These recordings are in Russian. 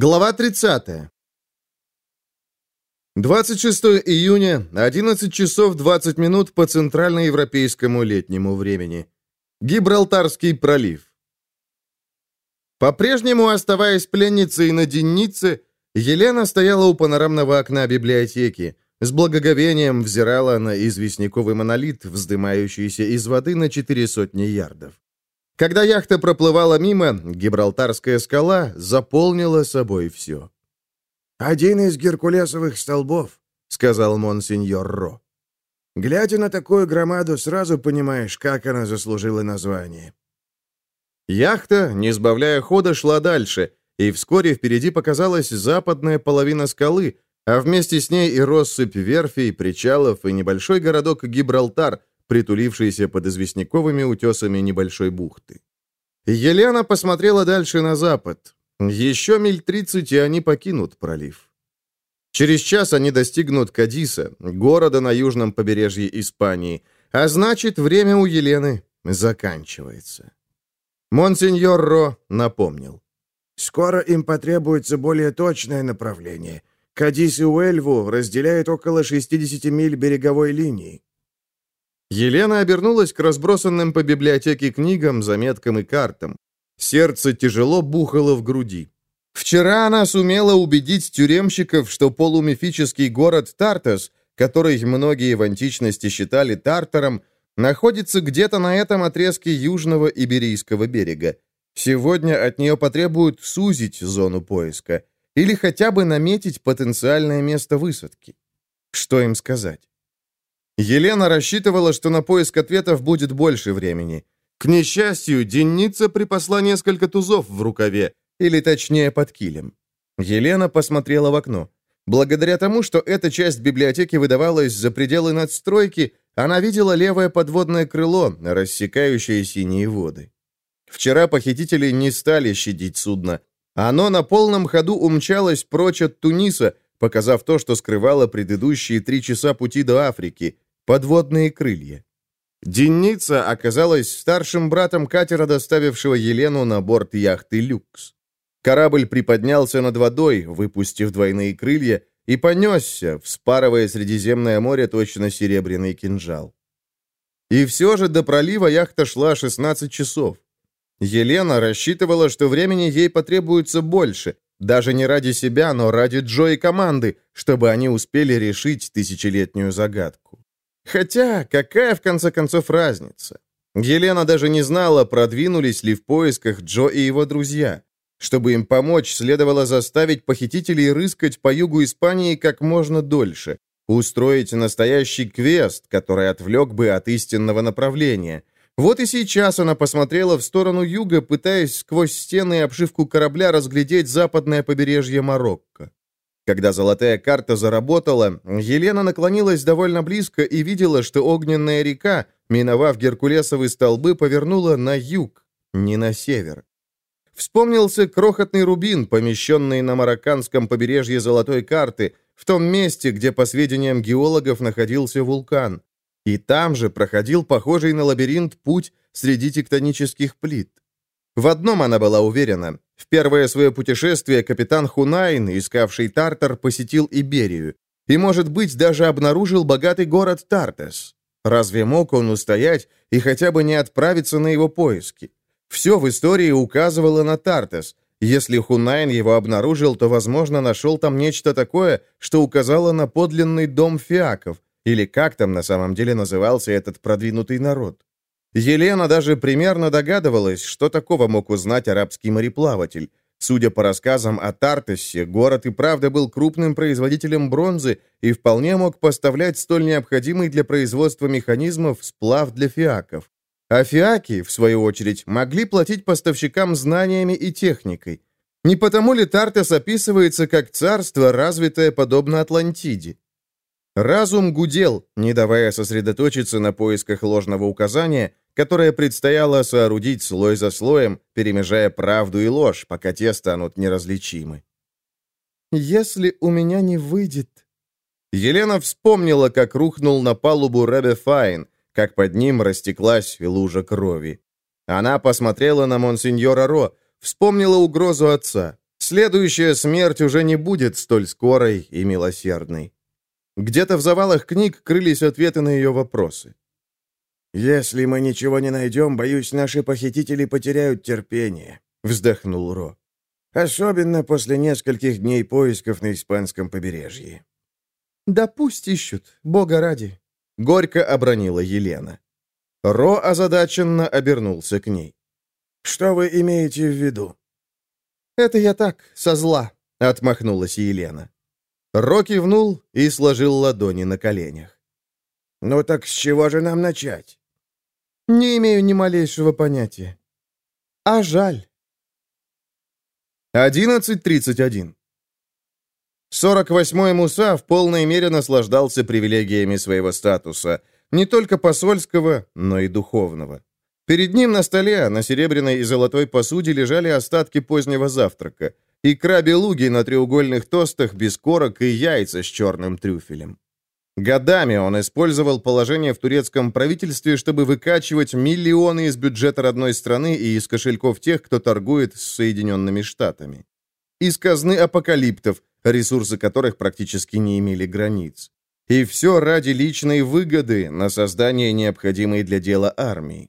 Глава 30. 26 июня, 11 часов 20 минут по центральноевропейскому летнему времени. Гибралтарский пролив. По-прежнему оставаясь пленницей на деннице, Елена стояла у панорамного окна библиотеки, с благоговением взирала на известняковый монолит, вздымающийся из воды на четыре сотни ярдов. Когда яхта проплывала мимо, Гибралтарская скала заполнила собой все. «Один из геркулесовых столбов», — сказал монсеньор Ро. «Глядя на такую громаду, сразу понимаешь, как она заслужила название». Яхта, не сбавляя хода, шла дальше, и вскоре впереди показалась западная половина скалы, а вместе с ней и россыпь верфей, причалов и небольшой городок Гибралтар, притулившийся под известняковыми утесами небольшой бухты. Елена посмотрела дальше на запад. Еще миль тридцать, и они покинут пролив. Через час они достигнут Кадиса, города на южном побережье Испании, а значит, время у Елены заканчивается. Монсеньор Ро напомнил. «Скоро им потребуется более точное направление. Кадис и Уэльву разделяет около 60 миль береговой линии. Елена обернулась к разбросанным по библиотеке книгам, заметкам и картам. Сердце тяжело бухало в груди. Вчера она сумела убедить тюремщиков, что полумифический город Тартас, который многие в античности считали Тартаром, находится где-то на этом отрезке южного Иберийского берега. Сегодня от нее потребуют сузить зону поиска или хотя бы наметить потенциальное место высадки. Что им сказать? Елена рассчитывала, что на поиск ответов будет больше времени. К несчастью, Денница припасла несколько тузов в рукаве, или точнее под килем. Елена посмотрела в окно. Благодаря тому, что эта часть библиотеки выдавалась за пределы надстройки, она видела левое подводное крыло, рассекающее синие воды. Вчера похитители не стали щадить судно. Оно на полном ходу умчалось прочь от Туниса, показав то, что скрывало предыдущие три часа пути до Африки, Подводные крылья. Денница оказалась старшим братом катера, доставившего Елену на борт яхты «Люкс». Корабль приподнялся над водой, выпустив двойные крылья, и понесся, вспарывая Средиземное море точно серебряный кинжал. И все же до пролива яхта шла 16 часов. Елена рассчитывала, что времени ей потребуется больше, даже не ради себя, но ради Джо и команды, чтобы они успели решить тысячелетнюю загадку. Хотя, какая в конце концов разница? Елена даже не знала, продвинулись ли в поисках Джо и его друзья. Чтобы им помочь, следовало заставить похитителей рыскать по югу Испании как можно дольше, устроить настоящий квест, который отвлек бы от истинного направления. Вот и сейчас она посмотрела в сторону юга, пытаясь сквозь стены и обшивку корабля разглядеть западное побережье Марокко. Когда золотая карта заработала, Елена наклонилась довольно близко и видела, что огненная река, миновав Геркулесовые столбы, повернула на юг, не на север. Вспомнился крохотный рубин, помещенный на марокканском побережье золотой карты, в том месте, где, по сведениям геологов, находился вулкан. И там же проходил похожий на лабиринт путь среди тектонических плит. В одном она была уверена. В первое свое путешествие капитан Хунайн, искавший Тартар, посетил Иберию. И, может быть, даже обнаружил богатый город Тартес. Разве мог он устоять и хотя бы не отправиться на его поиски? Все в истории указывало на Тартес. Если Хунайн его обнаружил, то, возможно, нашел там нечто такое, что указало на подлинный дом фиаков, или как там на самом деле назывался этот продвинутый народ. Елена даже примерно догадывалась, что такого мог узнать арабский мореплаватель. Судя по рассказам о Тартесе, город и правда был крупным производителем бронзы и вполне мог поставлять столь необходимый для производства механизмов сплав для фиаков. А фиаки, в свою очередь, могли платить поставщикам знаниями и техникой. Не потому ли Тартес описывается как царство, развитое подобно Атлантиде? Разум гудел, не давая сосредоточиться на поисках ложного указания, которое предстояло соорудить слой за слоем, перемежая правду и ложь, пока те станут неразличимы. «Если у меня не выйдет...» Елена вспомнила, как рухнул на палубу Ребе Файн, как под ним растеклась лужа крови. Она посмотрела на монсеньора Ро, вспомнила угрозу отца, Следующая смерть уже не будет столь скорой и милосердной. Где-то в завалах книг крылись ответы на ее вопросы. «Если мы ничего не найдем, боюсь, наши похитители потеряют терпение», — вздохнул Ро. «Особенно после нескольких дней поисков на испанском побережье». «Да пусть ищут, бога ради», — горько обронила Елена. Ро озадаченно обернулся к ней. «Что вы имеете в виду?» «Это я так, со зла», — отмахнулась Елена. Ро кивнул и сложил ладони на коленях. «Ну так с чего же нам начать?» «Не имею ни малейшего понятия. А жаль». 11.31 48-й Муса в полной мере наслаждался привилегиями своего статуса, не только посольского, но и духовного. Перед ним на столе, на серебряной и золотой посуде лежали остатки позднего завтрака. Икра белуги на треугольных тостах без корок и яйца с черным трюфелем. Годами он использовал положение в турецком правительстве, чтобы выкачивать миллионы из бюджета родной страны и из кошельков тех, кто торгует с Соединенными Штатами. Из казны апокалиптов, ресурсы которых практически не имели границ. И все ради личной выгоды на создание необходимой для дела армии.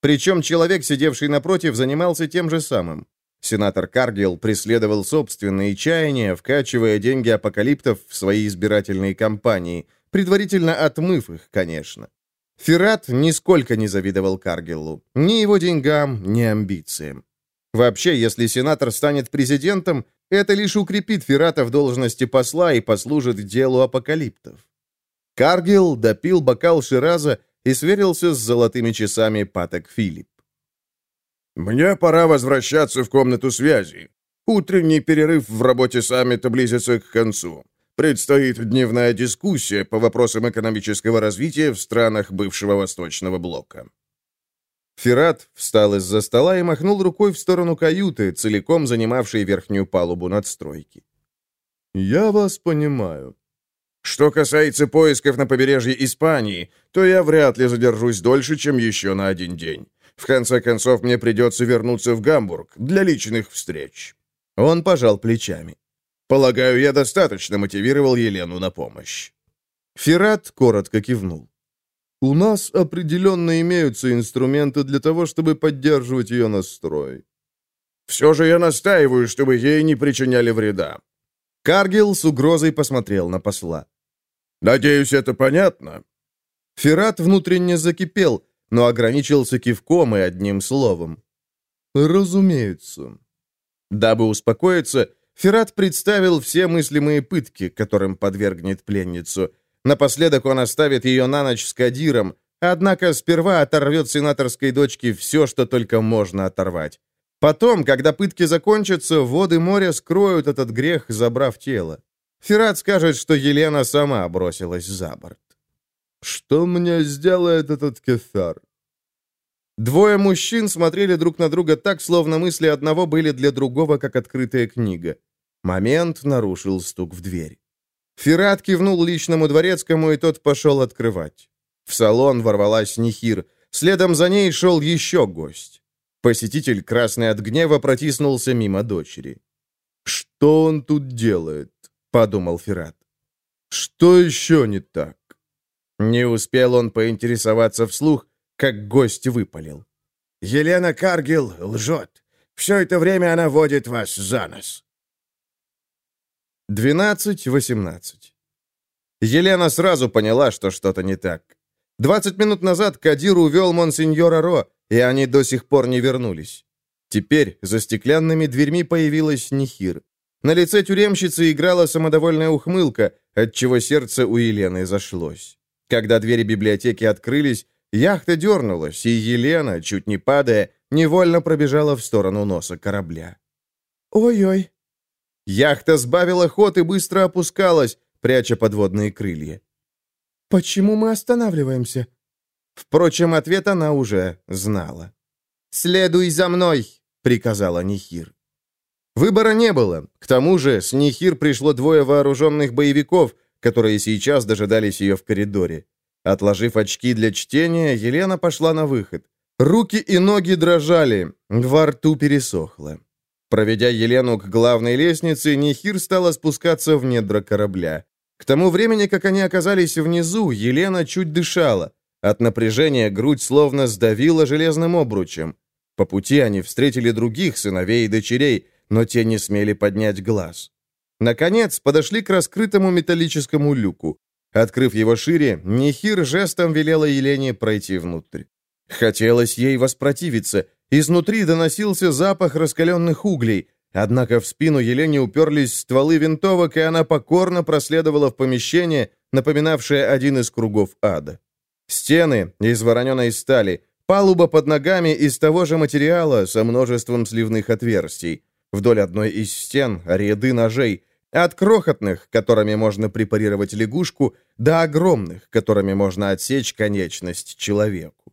Причем человек, сидевший напротив, занимался тем же самым. Сенатор Каргил преследовал собственные чаяния, вкачивая деньги апокалиптов в свои избирательные кампании, предварительно отмыв их, конечно. Ферат нисколько не завидовал Каргиллу, ни его деньгам, ни амбициям. Вообще, если сенатор станет президентом, это лишь укрепит Ферата в должности посла и послужит делу апокалиптов. Каргил допил бокал Шираза и сверился с золотыми часами Патек Филипп. «Мне пора возвращаться в комнату связи. Утренний перерыв в работе саммита близится к концу. Предстоит дневная дискуссия по вопросам экономического развития в странах бывшего Восточного Блока». Ферат встал из-за стола и махнул рукой в сторону каюты, целиком занимавшей верхнюю палубу надстройки. «Я вас понимаю. Что касается поисков на побережье Испании, то я вряд ли задержусь дольше, чем еще на один день. В конце концов, мне придется вернуться в Гамбург для личных встреч». Он пожал плечами. «Полагаю, я достаточно мотивировал Елену на помощь». Ферат коротко кивнул. «У нас определенно имеются инструменты для того, чтобы поддерживать ее настрой». «Все же я настаиваю, чтобы ей не причиняли вреда». Каргил с угрозой посмотрел на посла. Надеюсь, это понятно?» Ферат внутренне закипел, но ограничился кивком и одним словом. «Разумеется». Дабы успокоиться, Ферат представил все мыслимые пытки, которым подвергнет пленницу. Напоследок он оставит ее на ночь с Кадиром, однако сперва оторвет сенаторской дочке все, что только можно оторвать. Потом, когда пытки закончатся, воды моря скроют этот грех, забрав тело. Ферат скажет, что Елена сама бросилась за борт. «Что мне сделает этот кефар?» Двое мужчин смотрели друг на друга так, словно мысли одного были для другого, как открытая книга. Момент нарушил стук в дверь. Ферат кивнул личному дворецкому, и тот пошел открывать. В салон ворвалась Нихир. Следом за ней шел еще гость. Посетитель, красный от гнева, протиснулся мимо дочери. «Что он тут делает?» подумал Ферат. Что еще не так? Не успел он поинтересоваться вслух, как гость выпалил. «Елена Каргил лжет. Все это время она водит вас за нос». 12-18 Елена сразу поняла, что что-то не так. Двадцать минут назад Кадир увел монсеньора Ро, и они до сих пор не вернулись. Теперь за стеклянными дверьми появилась Нихир. На лице тюремщицы играла самодовольная ухмылка, отчего сердце у Елены зашлось. Когда двери библиотеки открылись, яхта дернулась, и Елена, чуть не падая, невольно пробежала в сторону носа корабля. «Ой-ой!» Яхта сбавила ход и быстро опускалась, пряча подводные крылья. «Почему мы останавливаемся?» Впрочем, ответ она уже знала. «Следуй за мной!» — приказала Нихир. Выбора не было. К тому же с Нихир пришло двое вооруженных боевиков, которые сейчас дожидались ее в коридоре. Отложив очки для чтения, Елена пошла на выход. Руки и ноги дрожали, во рту пересохло. Проведя Елену к главной лестнице, Нехир стала спускаться в недра корабля. К тому времени, как они оказались внизу, Елена чуть дышала. От напряжения грудь словно сдавила железным обручем. По пути они встретили других сыновей и дочерей, но те не смели поднять глаз. Наконец, подошли к раскрытому металлическому люку. Открыв его шире, Нехир жестом велела Елене пройти внутрь. Хотелось ей воспротивиться. Изнутри доносился запах раскаленных углей, однако в спину Елене уперлись стволы винтовок, и она покорно проследовала в помещение, напоминавшее один из кругов ада. Стены из вороненой стали, палуба под ногами из того же материала со множеством сливных отверстий. Вдоль одной из стен ряды ножей, от крохотных, которыми можно препарировать лягушку, до огромных, которыми можно отсечь конечность человеку.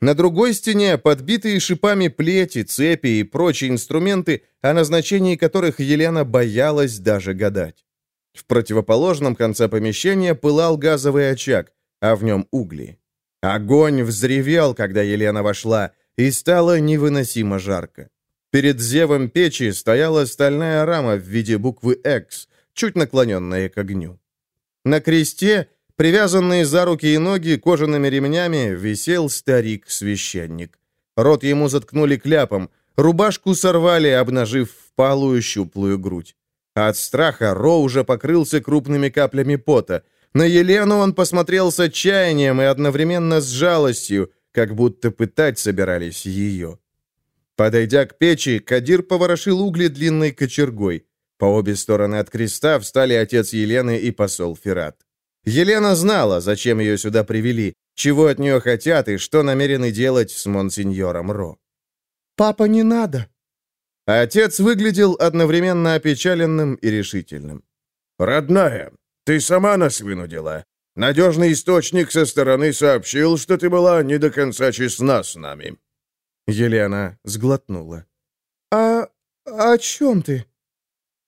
На другой стене подбитые шипами плети, цепи и прочие инструменты, о назначении которых Елена боялась даже гадать. В противоположном конце помещения пылал газовый очаг, а в нем угли. Огонь взревел, когда Елена вошла, и стало невыносимо жарко. Перед зевом печи стояла стальная рама в виде буквы «X», чуть наклоненная к огню. На кресте Привязанный за руки и ноги кожаными ремнями висел старик-священник. Рот ему заткнули кляпом, рубашку сорвали, обнажив впалую щуплую грудь. От страха Ро уже покрылся крупными каплями пота. На Елену он посмотрел с отчаянием и одновременно с жалостью, как будто пытать собирались ее. Подойдя к печи, Кадир поворошил угли длинной кочергой. По обе стороны от креста встали отец Елены и посол Ферат. Елена знала, зачем ее сюда привели, чего от нее хотят и что намерены делать с монсеньором Ро. «Папа, не надо!» Отец выглядел одновременно опечаленным и решительным. «Родная, ты сама нас вынудила. Надежный источник со стороны сообщил, что ты была не до конца честна с нами». Елена сглотнула. «А о чем ты?»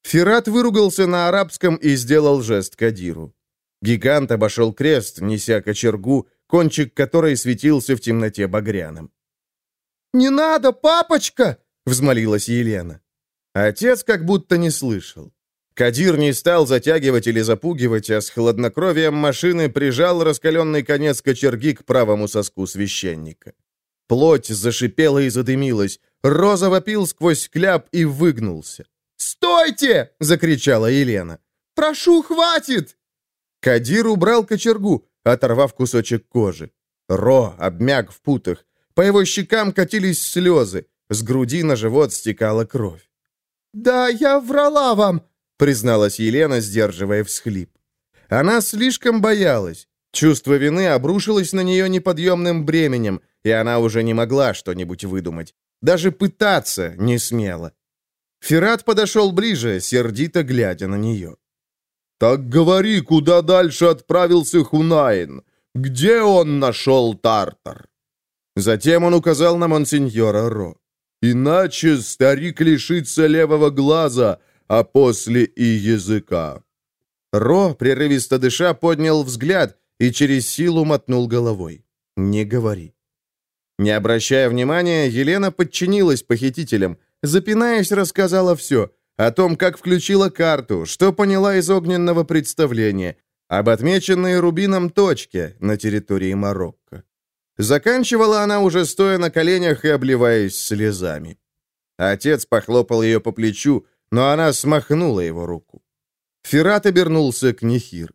Ферат выругался на арабском и сделал жест Кадиру. Гигант обошел крест, неся кочергу, кончик которой светился в темноте багряным. «Не надо, папочка!» — взмолилась Елена. Отец как будто не слышал. Кадир не стал затягивать или запугивать, а с хладнокровием машины прижал раскаленный конец кочерги к правому соску священника. Плоть зашипела и задымилась. Роза вопил сквозь кляп и выгнулся. «Стойте!» — закричала Елена. «Прошу, хватит!» Кадир убрал кочергу, оторвав кусочек кожи. Ро обмяк в путах. По его щекам катились слезы. С груди на живот стекала кровь. «Да, я врала вам», — призналась Елена, сдерживая всхлип. Она слишком боялась. Чувство вины обрушилось на нее неподъемным бременем, и она уже не могла что-нибудь выдумать. Даже пытаться не смела. Ферат подошел ближе, сердито глядя на нее. «Так говори, куда дальше отправился Хунаин? Где он нашел Тартар?» Затем он указал на монсеньора Ро. «Иначе старик лишится левого глаза, а после и языка». Ро, прерывисто дыша, поднял взгляд и через силу мотнул головой. «Не говори». Не обращая внимания, Елена подчинилась похитителям, запинаясь, рассказала все — о том, как включила карту, что поняла из огненного представления, об отмеченной рубином точке на территории Марокко. Заканчивала она уже стоя на коленях и обливаясь слезами. Отец похлопал ее по плечу, но она смахнула его руку. Ферат обернулся к Нехир.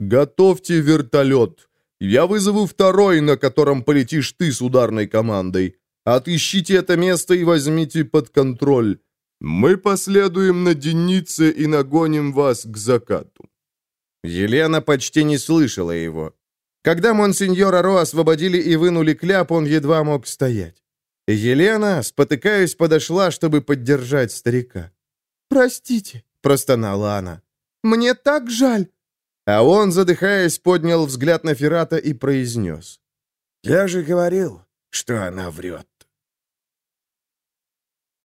«Готовьте вертолет. Я вызову второй, на котором полетишь ты с ударной командой. Отыщите это место и возьмите под контроль. Мы последуем на Денице и нагоним вас к закату». Елена почти не слышала его. Когда монсеньора Ро освободили и вынули кляп, он едва мог стоять. Елена, спотыкаясь, подошла, чтобы поддержать старика. «Простите», — простонала она. «Мне так жаль». А он, задыхаясь, поднял взгляд на Ферата и произнес. «Я же говорил, что она врет».